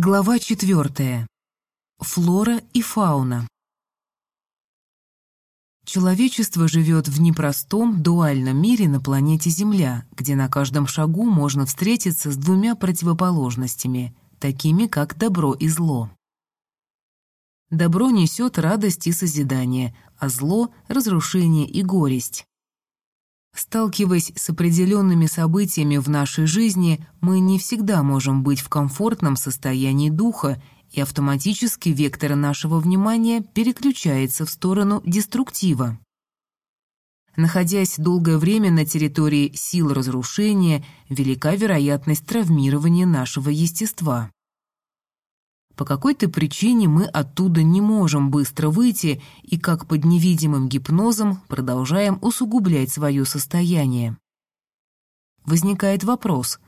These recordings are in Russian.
Глава четвертая. Флора и фауна. Человечество живет в непростом, дуальном мире на планете Земля, где на каждом шагу можно встретиться с двумя противоположностями, такими как добро и зло. Добро несет радость и созидание, а зло — разрушение и горесть. Сталкиваясь с определенными событиями в нашей жизни, мы не всегда можем быть в комфортном состоянии духа, и автоматически вектор нашего внимания переключается в сторону деструктива. Находясь долгое время на территории сил разрушения, велика вероятность травмирования нашего естества. По какой-то причине мы оттуда не можем быстро выйти и, как под невидимым гипнозом, продолжаем усугублять свое состояние. Возникает вопрос,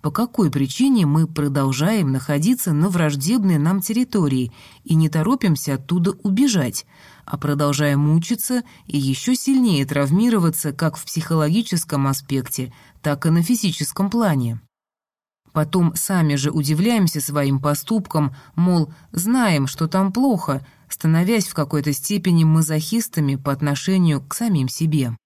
по какой причине мы продолжаем находиться на враждебной нам территории и не торопимся оттуда убежать, а продолжаем мучиться и еще сильнее травмироваться как в психологическом аспекте, так и на физическом плане. Потом сами же удивляемся своим поступкам, мол, знаем, что там плохо, становясь в какой-то степени мазохистами по отношению к самим себе.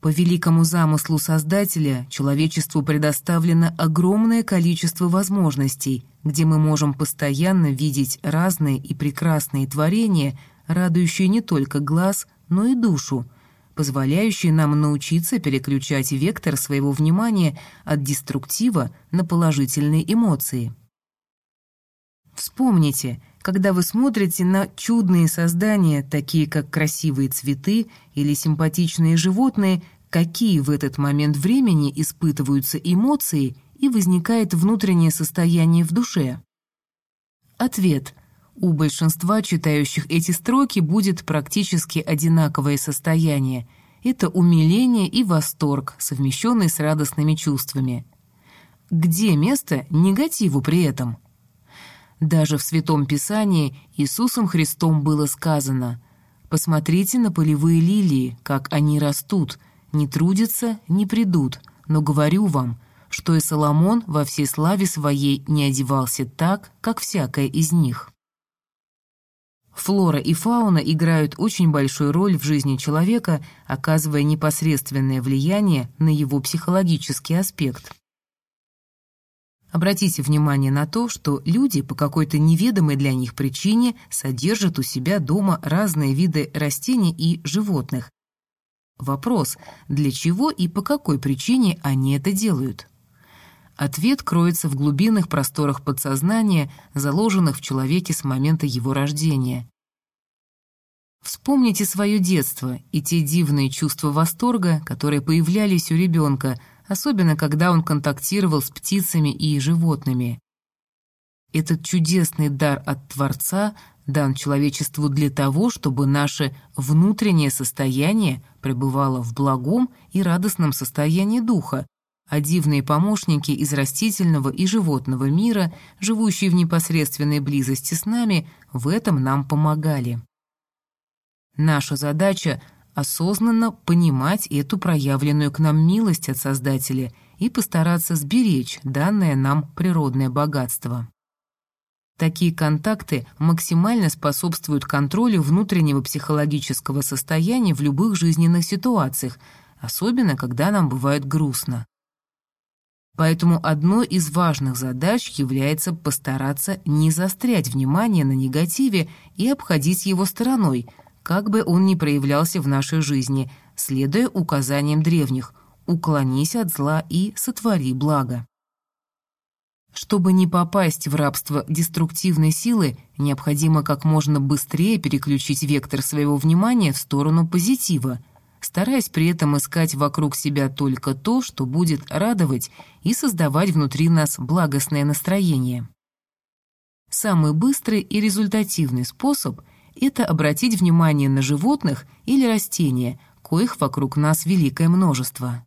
По великому замыслу Создателя человечеству предоставлено огромное количество возможностей, где мы можем постоянно видеть разные и прекрасные творения, радующие не только глаз, но и душу – позволяющий нам научиться переключать вектор своего внимания от деструктива на положительные эмоции. Вспомните, когда вы смотрите на чудные создания, такие как красивые цветы или симпатичные животные, какие в этот момент времени испытываются эмоции и возникает внутреннее состояние в душе. Ответ у большинства читающих эти строки будет практически одинаковое состояние. Это умиление и восторг, совмещенные с радостными чувствами. Где место негативу при этом? Даже в Святом Писании Иисусом Христом было сказано «Посмотрите на полевые лилии, как они растут, не трудятся, не придут, но говорю вам, что и Соломон во всей славе своей не одевался так, как всякая из них». Флора и фауна играют очень большую роль в жизни человека, оказывая непосредственное влияние на его психологический аспект. Обратите внимание на то, что люди по какой-то неведомой для них причине содержат у себя дома разные виды растений и животных. Вопрос, для чего и по какой причине они это делают? Ответ кроется в глубинных просторах подсознания, заложенных в человеке с момента его рождения. Вспомните свое детство и те дивные чувства восторга, которые появлялись у ребенка, особенно когда он контактировал с птицами и животными. Этот чудесный дар от Творца дан человечеству для того, чтобы наше внутреннее состояние пребывало в благом и радостном состоянии духа, а дивные помощники из растительного и животного мира, живущие в непосредственной близости с нами, в этом нам помогали. Наша задача — осознанно понимать эту проявленную к нам милость от Создателя и постараться сберечь данное нам природное богатство. Такие контакты максимально способствуют контролю внутреннего психологического состояния в любых жизненных ситуациях, особенно когда нам бывает грустно. Поэтому одной из важных задач является постараться не заострять внимание на негативе и обходить его стороной, как бы он ни проявлялся в нашей жизни, следуя указаниям древних «уклонись от зла и сотвори благо». Чтобы не попасть в рабство деструктивной силы, необходимо как можно быстрее переключить вектор своего внимания в сторону позитива – стараясь при этом искать вокруг себя только то, что будет радовать и создавать внутри нас благостное настроение. Самый быстрый и результативный способ – это обратить внимание на животных или растения, коих вокруг нас великое множество.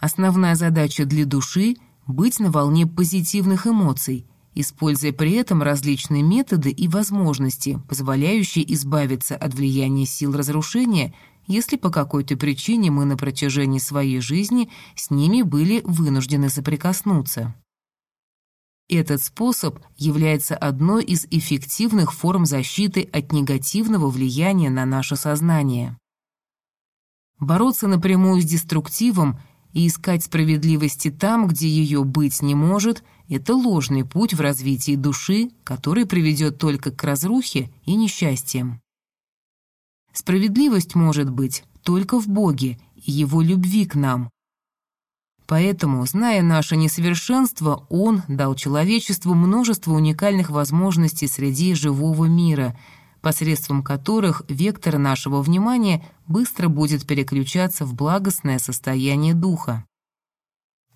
Основная задача для души – быть на волне позитивных эмоций, используя при этом различные методы и возможности, позволяющие избавиться от влияния сил разрушения – если по какой-то причине мы на протяжении своей жизни с ними были вынуждены соприкоснуться. Этот способ является одной из эффективных форм защиты от негативного влияния на наше сознание. Бороться напрямую с деструктивом и искать справедливости там, где ее быть не может, это ложный путь в развитии души, который приведет только к разрухе и несчастьям. Справедливость может быть только в Боге и Его любви к нам. Поэтому, зная наше несовершенство, Он дал человечеству множество уникальных возможностей среди живого мира, посредством которых вектор нашего внимания быстро будет переключаться в благостное состояние духа.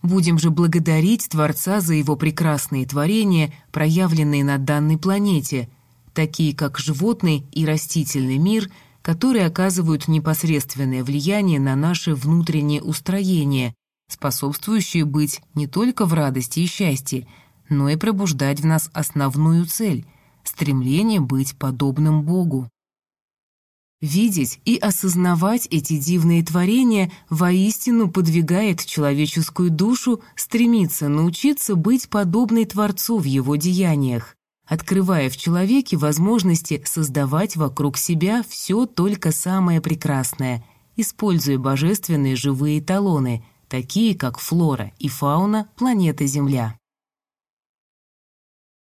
Будем же благодарить Творца за его прекрасные творения, проявленные на данной планете, такие как животный и растительный мир – которые оказывают непосредственное влияние на наше внутреннее устроение, способствующие быть не только в радости и счастье, но и пробуждать в нас основную цель — стремление быть подобным Богу. Видеть и осознавать эти дивные творения воистину подвигает человеческую душу стремиться научиться быть подобной Творцу в его деяниях открывая в человеке возможности создавать вокруг себя все только самое прекрасное, используя божественные живые эталоны, такие как флора и фауна планеты Земля.